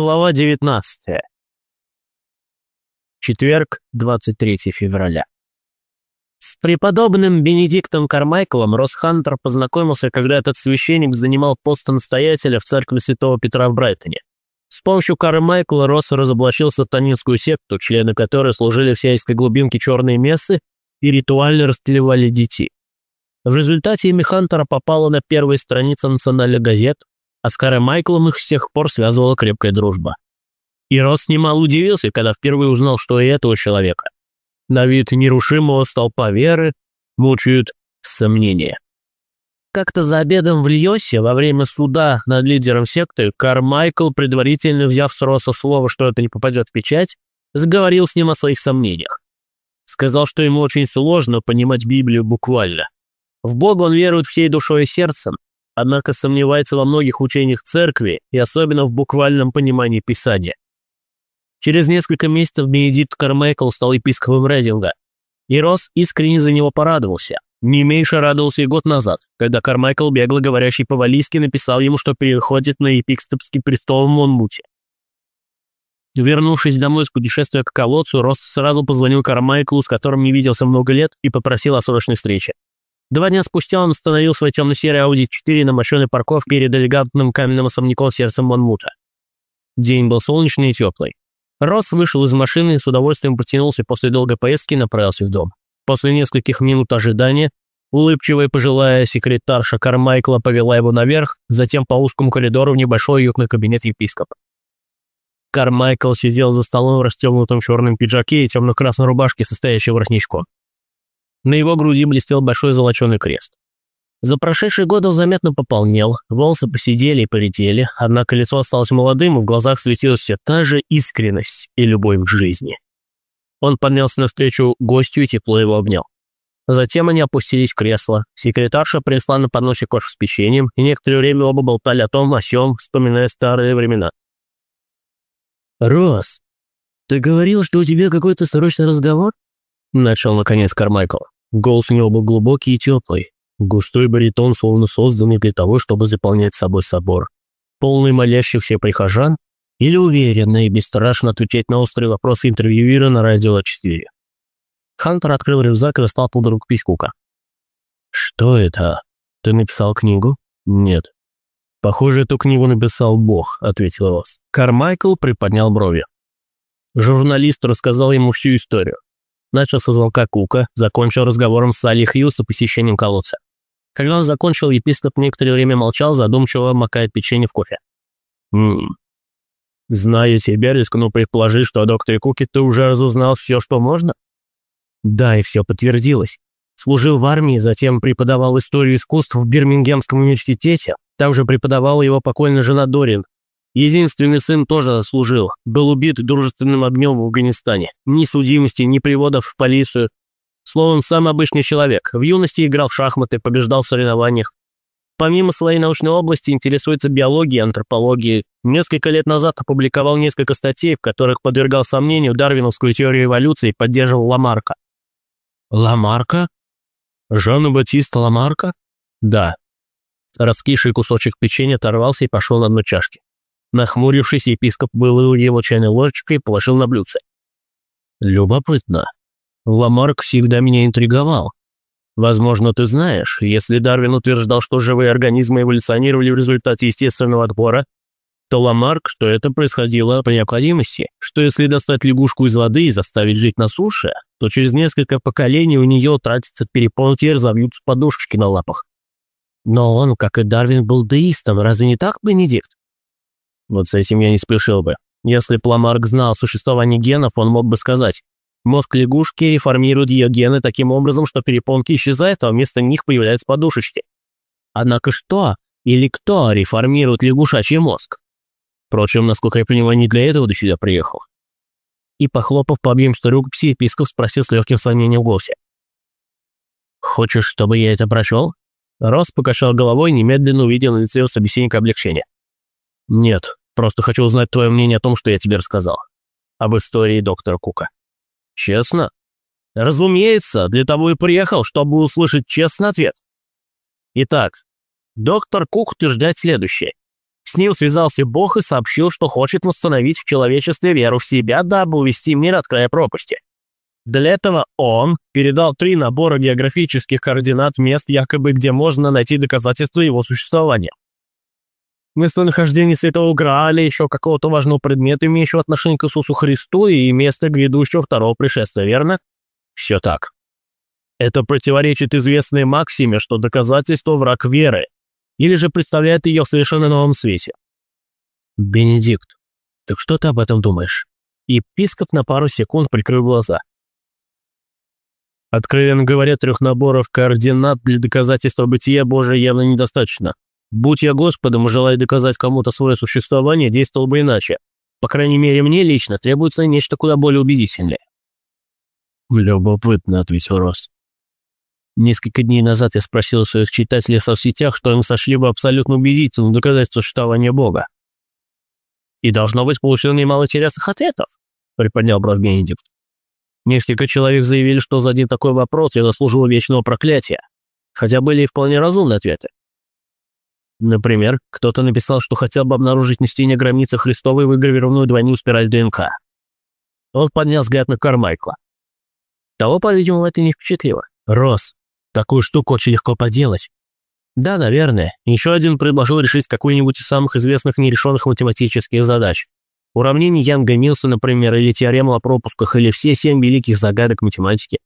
Глава 19. Четверг, 23 февраля. С преподобным Бенедиктом Кармайклом Росс Хантер познакомился, когда этот священник занимал пост настоятеля в церкви Святого Петра в Брайтоне. С помощью Кармайкла Росс разоблачил сатанинскую секту, члены которой служили в сельской глубинке черные мессы и ритуально расстреливали детей. В результате имя Хантера попало на первые страницы национальных газет, а с Карой Майклом их с тех пор связывала крепкая дружба. И Росс немало удивился, когда впервые узнал, что и этого человека. На вид нерушимого столпа веры мучают сомнения. Как-то за обедом в Льосе во время суда над лидером секты Кармайкл, предварительно взяв с Росса слово, что это не попадет в печать, заговорил с ним о своих сомнениях. Сказал, что ему очень сложно понимать Библию буквально. В Бога он верует всей душой и сердцем, однако сомневается во многих учениях церкви и особенно в буквальном понимании Писания. Через несколько месяцев Бенедикт Кармайкл стал епископом Рейдинга, и Росс искренне за него порадовался. Не меньше радовался и год назад, когда Кармайкл, бегло говорящий по-валийски, написал ему, что переходит на епископский престол в Монмуте. Вернувшись домой с путешествия к колодцу, Росс сразу позвонил Кармайклу, с которым не виделся много лет, и попросил о срочной встрече. Два дня спустя он остановил свой темно-серый Audi 4 на мощенной парковке перед элегантным каменным особняком сердцем Монмута. День был солнечный и теплый. Росс вышел из машины и с удовольствием потянулся после долгой поездки и направился в дом. После нескольких минут ожидания улыбчивая пожилая секретарша Кармайкла повела его наверх, затем по узкому коридору в небольшой уютный кабинет епископа. Кармайкл сидел за столом в расстегнутом черном пиджаке и темно-красной рубашке, состоящей воротничком. На его груди блестел большой золоченый крест. За прошедшие годы он заметно пополнел, волосы посидели и поредели, однако лицо осталось молодым, и в глазах светилась все та же искренность и любовь к жизни. Он поднялся навстречу гостю и тепло его обнял. Затем они опустились в кресло. Секретарша принесла на подносе кофе с печеньем, и некоторое время оба болтали о том, о сём, вспоминая старые времена. «Рос, ты говорил, что у тебя какой-то срочный разговор?» Начал, наконец, Кармайкл. Голос у него был глубокий и теплый. Густой баритон, словно созданный для того, чтобы заполнять собой собор. Полный молящихся прихожан или уверенно и бесстрашно отвечать на острые вопросы интервьюера на радио 4. Хантер открыл рюкзак и достал оттуда рукопись Кука. «Что это? Ты написал книгу?» «Нет». «Похоже, эту книгу написал Бог», — ответил Росс. Кармайкл приподнял брови. Журналист рассказал ему всю историю. Начал со звонка Кука, закончил разговором с Салли Хьюз о посещении колодца. Когда он закончил, епископ некоторое время молчал, задумчиво макая печенье в кофе. «Ммм. Зная тебя, рискну предположить, что о докторе Куке ты уже разузнал все, что можно?» «Да, и все подтвердилось. Служил в армии, затем преподавал историю искусств в Бирмингемском университете. Там же преподавала его покойная жена Дорин, Единственный сын тоже служил, был убит дружественным огнем в Афганистане. Ни судимости, ни приводов в полицию. Словом, сам обычный человек. В юности играл в шахматы, побеждал в соревнованиях. Помимо своей научной области интересуется биологией, антропологией. Несколько лет назад опубликовал несколько статей, в которых подвергал сомнению дарвиновскую теорию эволюции и поддерживал Ламарка. «Ламарка? Жанна Батиста Ламарка?» «Да». Раскисший кусочек печенья оторвался и пошел на дно чашки. Нахмурившись, епископ вылил его чайной ложечкой и положил на блюдце. «Любопытно. Ламарк всегда меня интриговал. Возможно, ты знаешь, если Дарвин утверждал, что живые организмы эволюционировали в результате естественного отбора, то Ламарк, что это происходило по необходимости, что если достать лягушку из воды и заставить жить на суше, то через несколько поколений у нее тратится перепонки и разовьются подушечки на лапах. Но он, как и Дарвин, был деистом, разве не так, Бенедикт? Вот с этим я не спешил бы. Если б Ламарк знал о существовании генов, он мог бы сказать, мозг лягушки реформирует ее гены таким образом, что перепонки исчезают, а вместо них появляются подушечки. Однако что или кто реформирует лягушачий мозг? Впрочем, насколько я понимаю, не для этого до сюда приехал. И, похлопав по объемистой рукописи, епископ спросил с легким сомнением в голосе. «Хочешь, чтобы я это прочел?» Рос покачал головой немедленно увидел на лице у собеседника облегчение. «Нет, просто хочу узнать твое мнение о том, что я тебе рассказал. Об истории доктора Кука». «Честно?» «Разумеется, для того и приехал, чтобы услышать честный ответ». Итак, доктор Кук утверждает следующее. С ним связался Бог и сообщил, что хочет восстановить в человечестве веру в себя, дабы увести мир от края пропасти. Для этого он передал три набора географических координат мест, якобы где можно найти доказательства его существования. Местонахождение Святого Грааля, еще какого-то важного предмета, имеющего отношение к Иисусу Христу, и место грядущего второго пришествия, верно? Все так. Это противоречит известной максиме, что доказательство – враг веры, или же представляет ее в совершенно новом свете. Бенедикт, так что ты об этом думаешь? Епископ на пару секунд прикрыл глаза. Откровенно говоря, трех наборов координат для доказательства бытия Божия явно недостаточно. Будь я Господом и желая доказать кому-то свое существование, действовал бы иначе. По крайней мере, мне лично требуется нечто куда более убедительное. «Любопытно», — ответил Рос. Несколько дней назад я спросил своих читателей в соцсетях, что им сошли бы абсолютно убедительно доказать существование Бога. «И должно быть получил немало интересных ответов», — приподнял бровь Бенедикт. Несколько человек заявили, что за один такой вопрос я заслужил вечного проклятия, хотя были и вполне разумные ответы. Например, кто-то написал, что хотел бы обнаружить на стене гробницы Христовой выгравированную двойную спираль ДНК. Он поднял взгляд на Кармайкла. Того, по-видимому, это не впечатлило. «Рос, такую штуку очень легко поделать». «Да, наверное. Еще один предложил решить какую-нибудь из самых известных нерешенных математических задач. Уравнение Янга Милса, например, или теорему о пропусках, или все семь великих загадок математики.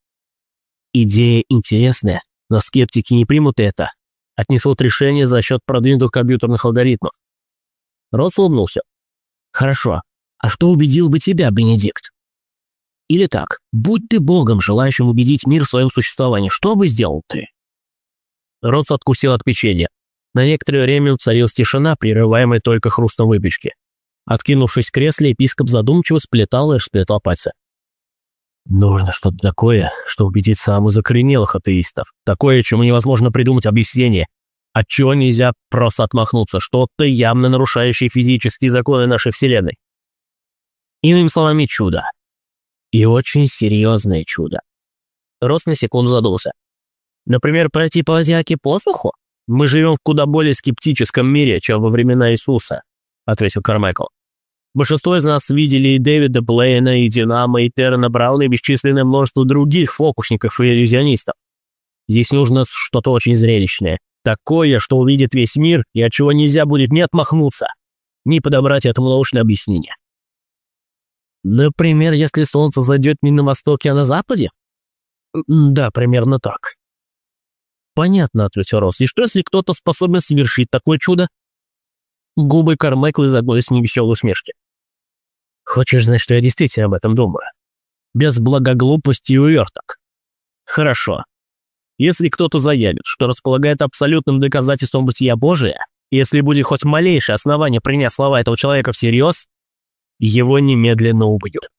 Идея интересная, но скептики не примут это, отнесут решение за счет продвинутых компьютерных алгоритмов. Росс улыбнулся. «Хорошо. А что убедил бы тебя, Бенедикт? Или так, будь ты богом, желающим убедить мир в своем существовании, что бы сделал ты?» Росс откусил от печенья. На некоторое время уцарилась тишина, прерываемая только хрустом выпечки. Откинувшись в кресле, епископ задумчиво сплетал и сплетал пальцы. Нужно что-то такое, что убедит самых закоренелых атеистов. Такое, чему невозможно придумать объяснение. От чего нельзя просто отмахнуться. Что-то явно нарушающее физические законы нашей Вселенной. Иными словами, чудо. И очень серьезное чудо. Рос на секунду задумался. Например, пройти по Азиаке по суху? Мы живем в куда более скептическом мире, чем во времена Иисуса, ответил Кармайкл. Большинство из нас видели и Дэвида Блейна, и Динамо, и Террена Брауна, и бесчисленное множество других фокусников и иллюзионистов. Здесь нужно что-то очень зрелищное. Такое, что увидит весь мир, и от чего нельзя будет ни отмахнуться, ни подобрать этому научное объяснение. Например, если солнце зайдет не на востоке, а на западе? Да, примерно так. Понятно, ответил Росс. И что, если кто-то способен совершить такое чудо? Губы Кармайкла загнулись в невеселой усмешки. Хочешь знать, что я действительно об этом думаю? Без благоглупости и уверток. Хорошо. Если кто-то заявит, что располагает абсолютным доказательством бытия Божия, если будет хоть малейшее основание принять слова этого человека всерьез, его немедленно убьют.